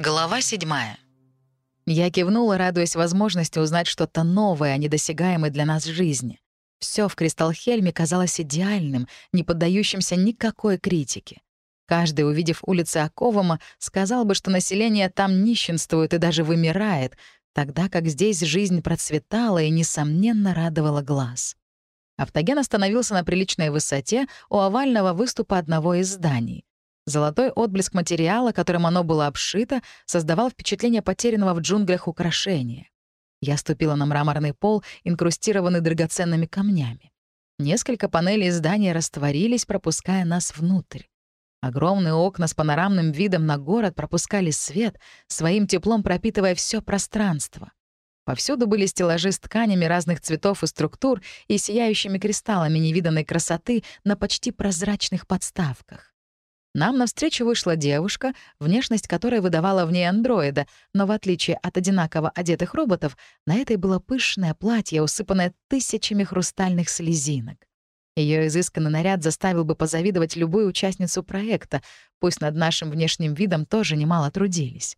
Глава седьмая. Я кивнула, радуясь возможности узнать что-то новое о недосягаемой для нас жизни. Все в Кристалхельме казалось идеальным, не поддающимся никакой критике. Каждый, увидев улицы Аковома, сказал бы, что население там нищенствует и даже вымирает, тогда как здесь жизнь процветала и, несомненно, радовала глаз. Автоген остановился на приличной высоте у овального выступа одного из зданий. Золотой отблеск материала, которым оно было обшито, создавал впечатление потерянного в джунглях украшения. Я ступила на мраморный пол, инкрустированный драгоценными камнями. Несколько панелей здания растворились, пропуская нас внутрь. Огромные окна с панорамным видом на город пропускали свет, своим теплом пропитывая все пространство. Повсюду были стеллажи с тканями разных цветов и структур и сияющими кристаллами невиданной красоты на почти прозрачных подставках. Нам навстречу вышла девушка, внешность которой выдавала в ней андроида, но в отличие от одинаково одетых роботов, на этой было пышное платье, усыпанное тысячами хрустальных слезинок. Ее изысканный наряд заставил бы позавидовать любую участницу проекта, пусть над нашим внешним видом тоже немало трудились.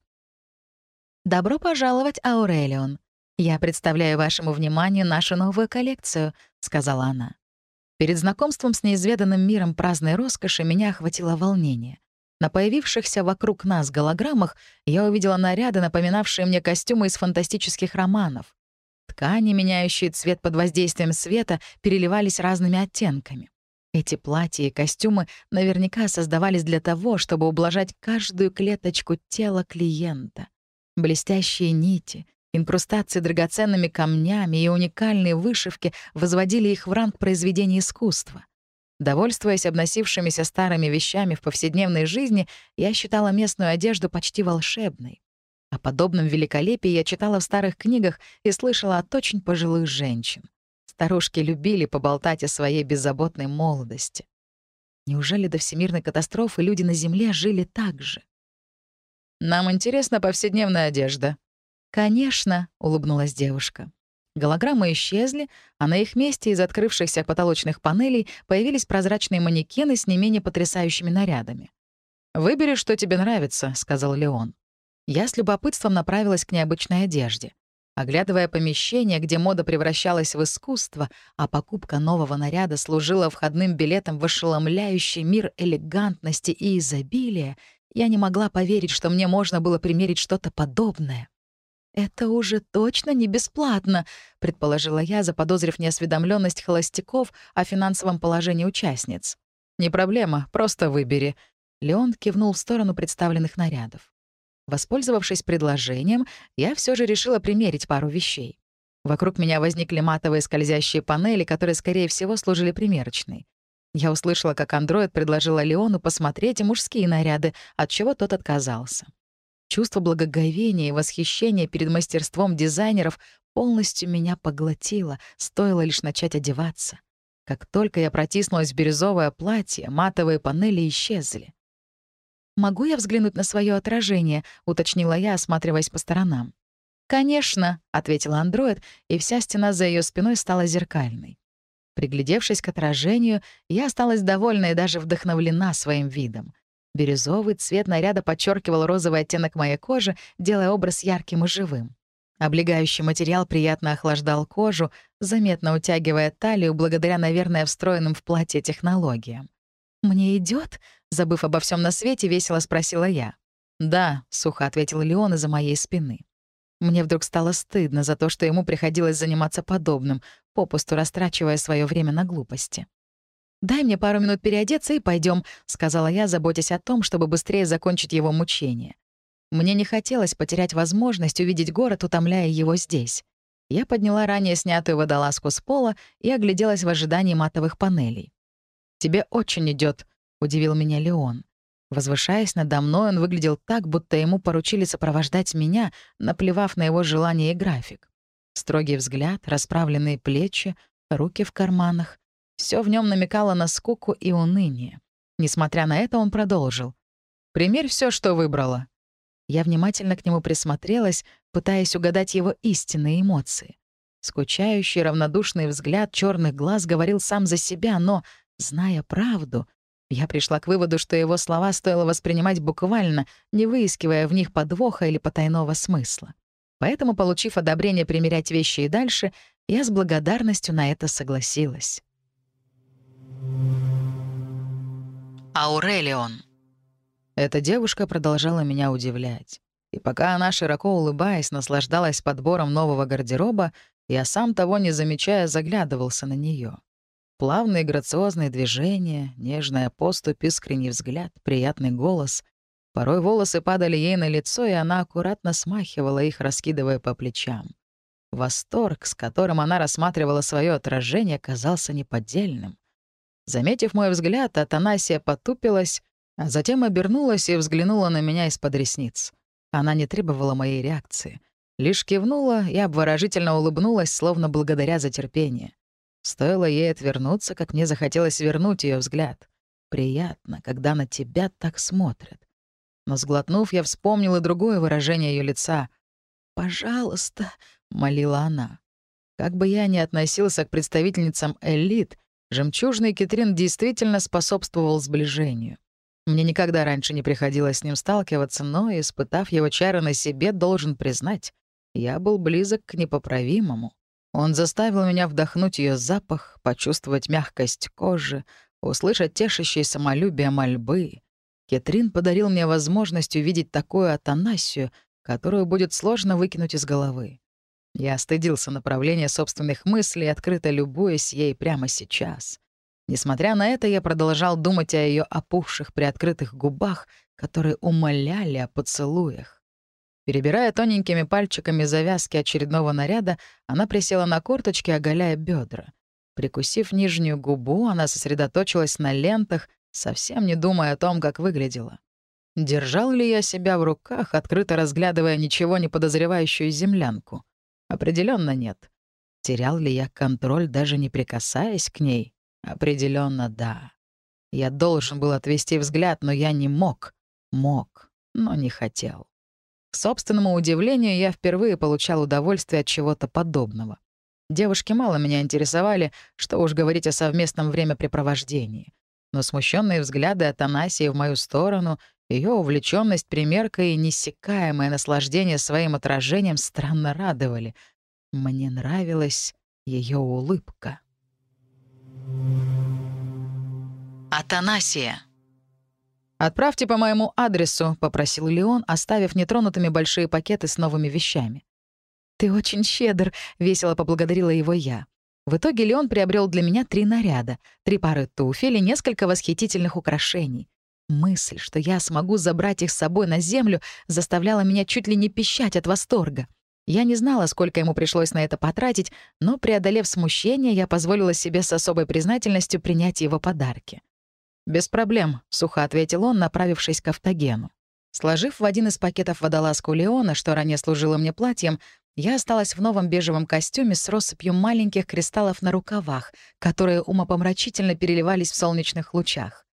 «Добро пожаловать, Аурелион. Я представляю вашему вниманию нашу новую коллекцию», — сказала она. Перед знакомством с неизведанным миром праздной роскоши меня охватило волнение. На появившихся вокруг нас голограммах я увидела наряды, напоминавшие мне костюмы из фантастических романов. Ткани, меняющие цвет под воздействием света, переливались разными оттенками. Эти платья и костюмы наверняка создавались для того, чтобы ублажать каждую клеточку тела клиента. Блестящие нити, Инкрустации драгоценными камнями и уникальные вышивки возводили их в ранг произведений искусства. Довольствуясь обносившимися старыми вещами в повседневной жизни, я считала местную одежду почти волшебной. О подобном великолепии я читала в старых книгах и слышала от очень пожилых женщин. Старушки любили поболтать о своей беззаботной молодости. Неужели до всемирной катастрофы люди на Земле жили так же? «Нам интересна повседневная одежда», «Конечно», — улыбнулась девушка. Голограммы исчезли, а на их месте из открывшихся потолочных панелей появились прозрачные манекены с не менее потрясающими нарядами. «Выбери, что тебе нравится», — сказал Леон. Я с любопытством направилась к необычной одежде. Оглядывая помещение, где мода превращалась в искусство, а покупка нового наряда служила входным билетом в ошеломляющий мир элегантности и изобилия, я не могла поверить, что мне можно было примерить что-то подобное. «Это уже точно не бесплатно», — предположила я, заподозрив неосведомленность холостяков о финансовом положении участниц. «Не проблема, просто выбери». Леон кивнул в сторону представленных нарядов. Воспользовавшись предложением, я все же решила примерить пару вещей. Вокруг меня возникли матовые скользящие панели, которые, скорее всего, служили примерочной. Я услышала, как андроид предложила Леону посмотреть мужские наряды, от чего тот отказался. Чувство благоговения и восхищения перед мастерством дизайнеров полностью меня поглотило, стоило лишь начать одеваться. Как только я протиснулась в бирюзовое платье, матовые панели исчезли. «Могу я взглянуть на свое отражение?» — уточнила я, осматриваясь по сторонам. «Конечно», — ответила андроид, и вся стена за ее спиной стала зеркальной. Приглядевшись к отражению, я осталась довольна и даже вдохновлена своим видом. Бирюзовый цвет наряда подчеркивал розовый оттенок моей кожи, делая образ ярким и живым. Облегающий материал приятно охлаждал кожу, заметно утягивая талию благодаря, наверное, встроенным в платье технологиям. «Мне идет? забыв обо всем на свете, весело спросила я. «Да», — сухо ответил Леон из-за моей спины. Мне вдруг стало стыдно за то, что ему приходилось заниматься подобным, попусту растрачивая свое время на глупости. «Дай мне пару минут переодеться и пойдем, сказала я, заботясь о том, чтобы быстрее закончить его мучение. Мне не хотелось потерять возможность увидеть город, утомляя его здесь. Я подняла ранее снятую водолазку с пола и огляделась в ожидании матовых панелей. «Тебе очень идет, удивил меня Леон. Возвышаясь надо мной, он выглядел так, будто ему поручили сопровождать меня, наплевав на его желание и график. Строгий взгляд, расправленные плечи, руки в карманах. Все в нем намекало на скуку и уныние. Несмотря на это, он продолжил. «Примерь все, что выбрала». Я внимательно к нему присмотрелась, пытаясь угадать его истинные эмоции. Скучающий, равнодушный взгляд черных глаз говорил сам за себя, но, зная правду, Я пришла к выводу, что его слова стоило воспринимать буквально, не выискивая в них подвоха или потайного смысла. Поэтому, получив одобрение примерять вещи и дальше, я с благодарностью на это согласилась. Аурелион. Эта девушка продолжала меня удивлять. И пока она, широко улыбаясь, наслаждалась подбором нового гардероба, я сам того не замечая заглядывался на нее. Плавные грациозные движения, нежная поступь, искренний взгляд, приятный голос. Порой волосы падали ей на лицо, и она аккуратно смахивала их, раскидывая по плечам. Восторг, с которым она рассматривала свое отражение, казался неподдельным. Заметив мой взгляд, Атанасия потупилась, а затем обернулась и взглянула на меня из-под ресниц. Она не требовала моей реакции. Лишь кивнула и обворожительно улыбнулась, словно благодаря за терпение. Стоило ей отвернуться, как мне захотелось вернуть ее взгляд. Приятно, когда на тебя так смотрят. Но сглотнув, я вспомнил и другое выражение ее лица. «Пожалуйста», — молила она. Как бы я ни относился к представительницам элит, жемчужный Китрин действительно способствовал сближению. Мне никогда раньше не приходилось с ним сталкиваться, но, испытав его чары на себе, должен признать, я был близок к непоправимому. Он заставил меня вдохнуть ее запах, почувствовать мягкость кожи, услышать тешащее самолюбие мольбы. Кетрин подарил мне возможность увидеть такую Атанасию, которую будет сложно выкинуть из головы. Я стыдился направления собственных мыслей, открыто любуясь ей прямо сейчас. Несмотря на это, я продолжал думать о ее опухших приоткрытых губах, которые умоляли о поцелуях. Перебирая тоненькими пальчиками завязки очередного наряда, она присела на корточки, оголяя бедра. Прикусив нижнюю губу, она сосредоточилась на лентах, совсем не думая о том, как выглядела. Держал ли я себя в руках, открыто разглядывая ничего не подозревающую землянку? Определенно нет. Терял ли я контроль, даже не прикасаясь к ней? Определенно да. Я должен был отвести взгляд, но я не мог. Мог, но не хотел. К собственному удивлению, я впервые получал удовольствие от чего-то подобного. Девушки мало меня интересовали, что уж говорить о совместном времяпрепровождении. Но смущенные взгляды от Анасии в мою сторону, ее увлеченность примеркой и неиссякаемое наслаждение своим отражением странно радовали. Мне нравилась ее улыбка. Атанасия. «Отправьте по моему адресу», — попросил Леон, оставив нетронутыми большие пакеты с новыми вещами. «Ты очень щедр», — весело поблагодарила его я. В итоге Леон приобрел для меня три наряда, три пары туфель и несколько восхитительных украшений. Мысль, что я смогу забрать их с собой на землю, заставляла меня чуть ли не пищать от восторга. Я не знала, сколько ему пришлось на это потратить, но, преодолев смущение, я позволила себе с особой признательностью принять его подарки. «Без проблем», — сухо ответил он, направившись к автогену. Сложив в один из пакетов водолазку Леона, что ранее служила мне платьем, я осталась в новом бежевом костюме с россыпью маленьких кристаллов на рукавах, которые умопомрачительно переливались в солнечных лучах.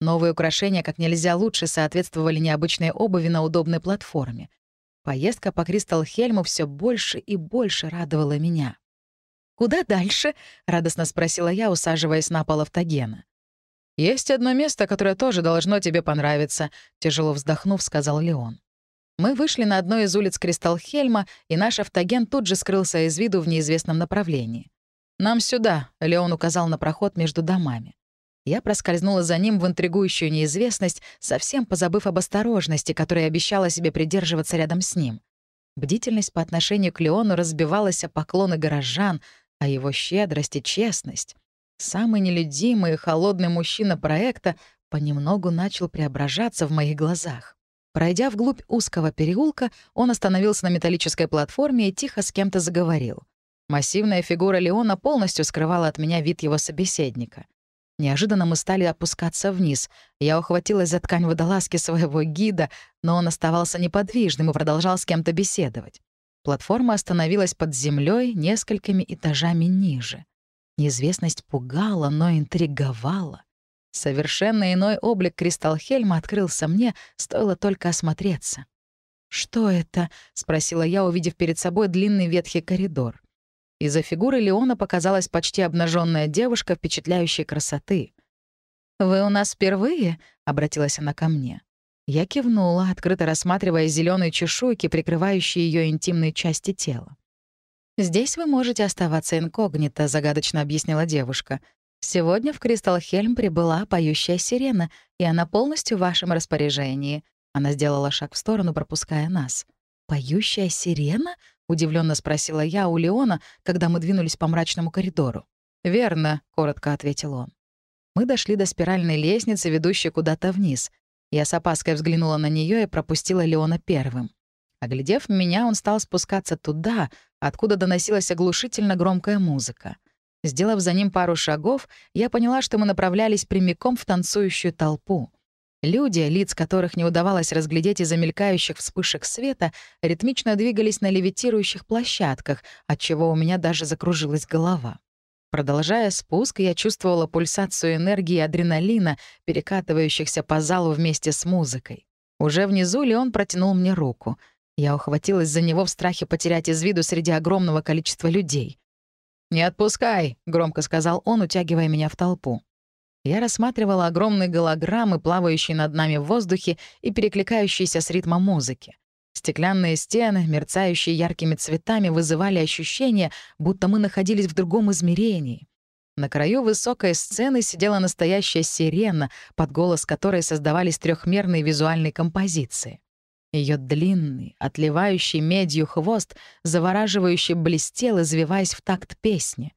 Новые украшения как нельзя лучше соответствовали необычной обуви на удобной платформе. Поездка по Кристалл-Хельму все больше и больше радовала меня. «Куда дальше?» — радостно спросила я, усаживаясь на пол автогена. «Есть одно место, которое тоже должно тебе понравиться», — тяжело вздохнув, сказал Леон. Мы вышли на одной из улиц Кристалхельма, и наш автоген тут же скрылся из виду в неизвестном направлении. «Нам сюда», — Леон указал на проход между домами. Я проскользнула за ним в интригующую неизвестность, совсем позабыв об осторожности, которой обещала себе придерживаться рядом с ним. Бдительность по отношению к Леону разбивалась о поклоны горожан, а его щедрость и честность. Самый нелюдимый и холодный мужчина проекта понемногу начал преображаться в моих глазах. Пройдя вглубь узкого переулка, он остановился на металлической платформе и тихо с кем-то заговорил. Массивная фигура Леона полностью скрывала от меня вид его собеседника. Неожиданно мы стали опускаться вниз. Я ухватилась за ткань водолазки своего гида, но он оставался неподвижным и продолжал с кем-то беседовать. Платформа остановилась под землей несколькими этажами ниже. Неизвестность пугала, но интриговала. Совершенно иной облик Кристалхельма открылся мне, стоило только осмотреться. «Что это?» — спросила я, увидев перед собой длинный ветхий коридор. Из-за фигуры Леона показалась почти обнаженная девушка впечатляющей красоты. «Вы у нас впервые?» — обратилась она ко мне. Я кивнула, открыто рассматривая зеленые чешуйки, прикрывающие ее интимные части тела. «Здесь вы можете оставаться инкогнито», — загадочно объяснила девушка. «Сегодня в Кристалл-Хельм прибыла поющая сирена, и она полностью в вашем распоряжении». Она сделала шаг в сторону, пропуская нас. «Поющая сирена?» — удивленно спросила я у Леона, когда мы двинулись по мрачному коридору. «Верно», — коротко ответил он. Мы дошли до спиральной лестницы, ведущей куда-то вниз. Я с опаской взглянула на нее и пропустила Леона первым. Оглядев меня, он стал спускаться туда, откуда доносилась оглушительно громкая музыка. Сделав за ним пару шагов, я поняла, что мы направлялись прямиком в танцующую толпу. Люди, лиц которых не удавалось разглядеть из-за мелькающих вспышек света, ритмично двигались на левитирующих площадках, отчего у меня даже закружилась голова. Продолжая спуск, я чувствовала пульсацию энергии адреналина, перекатывающихся по залу вместе с музыкой. Уже внизу Леон протянул мне руку. Я ухватилась за него в страхе потерять из виду среди огромного количества людей. «Не отпускай», — громко сказал он, утягивая меня в толпу. Я рассматривала огромные голограммы, плавающие над нами в воздухе и перекликающиеся с ритмом музыки. Стеклянные стены, мерцающие яркими цветами, вызывали ощущение, будто мы находились в другом измерении. На краю высокой сцены сидела настоящая сирена, под голос которой создавались трехмерные визуальные композиции. Ее длинный, отливающий медью хвост, завораживающе блестел, извиваясь в такт песни.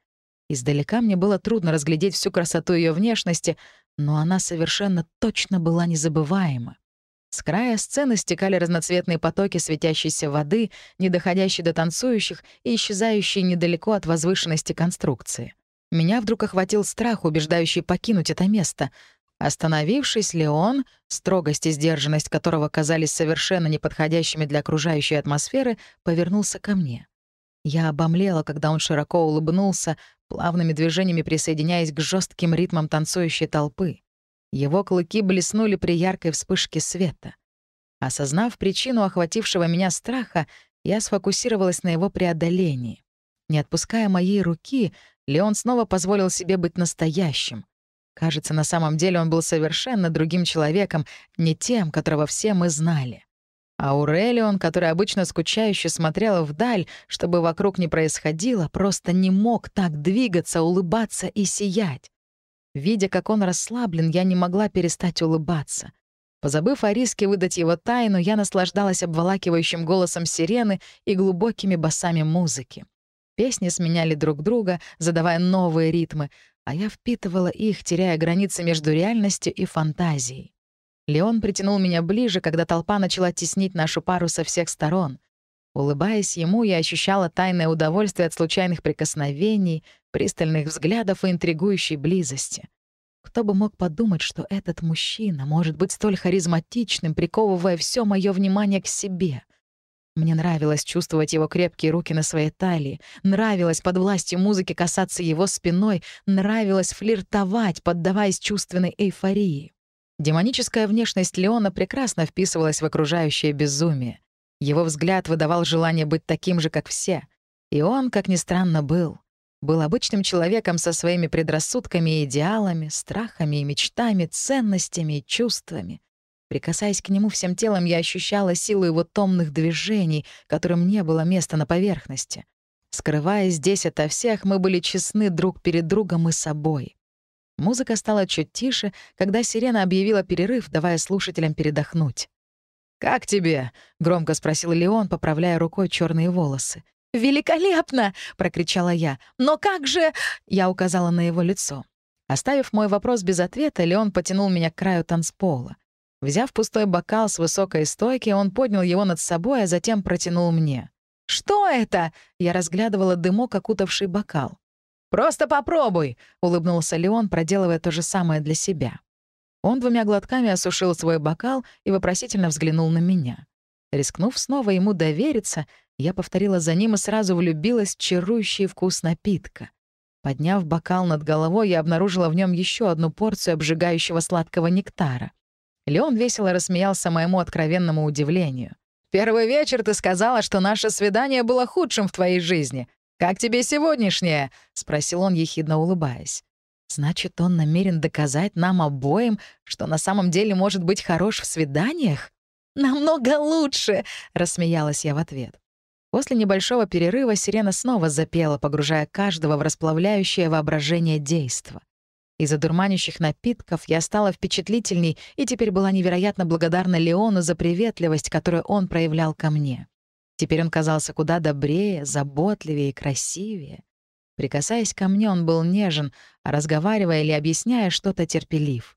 Издалека мне было трудно разглядеть всю красоту ее внешности, но она совершенно точно была незабываема. С края сцены стекали разноцветные потоки светящейся воды, не доходящие до танцующих и исчезающие недалеко от возвышенности конструкции. Меня вдруг охватил страх, убеждающий покинуть это место — Остановившись, Леон, строгость и сдержанность которого казались совершенно неподходящими для окружающей атмосферы, повернулся ко мне. Я обомлела, когда он широко улыбнулся, плавными движениями присоединяясь к жестким ритмам танцующей толпы. Его клыки блеснули при яркой вспышке света. Осознав причину охватившего меня страха, я сфокусировалась на его преодолении. Не отпуская моей руки, Леон снова позволил себе быть настоящим, Кажется, на самом деле он был совершенно другим человеком, не тем, которого все мы знали. А Аурелион, который обычно скучающе смотрел вдаль, чтобы вокруг не происходило, просто не мог так двигаться, улыбаться и сиять. Видя, как он расслаблен, я не могла перестать улыбаться. Позабыв о риске выдать его тайну, я наслаждалась обволакивающим голосом сирены и глубокими басами музыки. Песни сменяли друг друга, задавая новые ритмы, а я впитывала их, теряя границы между реальностью и фантазией. Леон притянул меня ближе, когда толпа начала теснить нашу пару со всех сторон. Улыбаясь ему, я ощущала тайное удовольствие от случайных прикосновений, пристальных взглядов и интригующей близости. Кто бы мог подумать, что этот мужчина может быть столь харизматичным, приковывая все мое внимание к себе — мне нравилось чувствовать его крепкие руки на своей талии, нравилось под властью музыки касаться его спиной, нравилось флиртовать, поддаваясь чувственной эйфории. Демоническая внешность Леона прекрасно вписывалась в окружающее безумие. Его взгляд выдавал желание быть таким же, как все. И он, как ни странно, был. Был обычным человеком со своими предрассудками и идеалами, страхами и мечтами, ценностями и чувствами. Прикасаясь к нему всем телом, я ощущала силу его томных движений, которым не было места на поверхности. Скрываясь здесь ото всех, мы были честны друг перед другом и собой. Музыка стала чуть тише, когда сирена объявила перерыв, давая слушателям передохнуть. «Как тебе?» — громко спросил Леон, поправляя рукой черные волосы. «Великолепно!» — прокричала я. «Но как же...» — я указала на его лицо. Оставив мой вопрос без ответа, Леон потянул меня к краю танцпола. Взяв пустой бокал с высокой стойки, он поднял его над собой, а затем протянул мне. «Что это?» — я разглядывала дымок, окутавший бокал. «Просто попробуй!» — улыбнулся Леон, проделывая то же самое для себя. Он двумя глотками осушил свой бокал и вопросительно взглянул на меня. Рискнув снова ему довериться, я повторила за ним и сразу влюбилась в чарующий вкус напитка. Подняв бокал над головой, я обнаружила в нем еще одну порцию обжигающего сладкого нектара. Леон весело рассмеялся моему откровенному удивлению. «Первый вечер ты сказала, что наше свидание было худшим в твоей жизни. Как тебе сегодняшнее?» — спросил он, ехидно улыбаясь. Значит, он намерен доказать нам обоим, что на самом деле может быть хорош в свиданиях? «Намного лучше!» — рассмеялась я в ответ. После небольшого перерыва сирена снова запела, погружая каждого в расплавляющее воображение действо. Из-за дурманящих напитков я стала впечатлительней и теперь была невероятно благодарна Леону за приветливость, которую он проявлял ко мне. Теперь он казался куда добрее, заботливее и красивее. Прикасаясь ко мне, он был нежен, а разговаривая или объясняя что-то терпелив.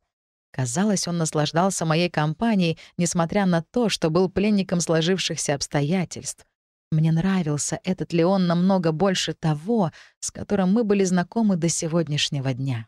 Казалось, он наслаждался моей компанией, несмотря на то, что был пленником сложившихся обстоятельств. Мне нравился этот Леон намного больше того, с которым мы были знакомы до сегодняшнего дня.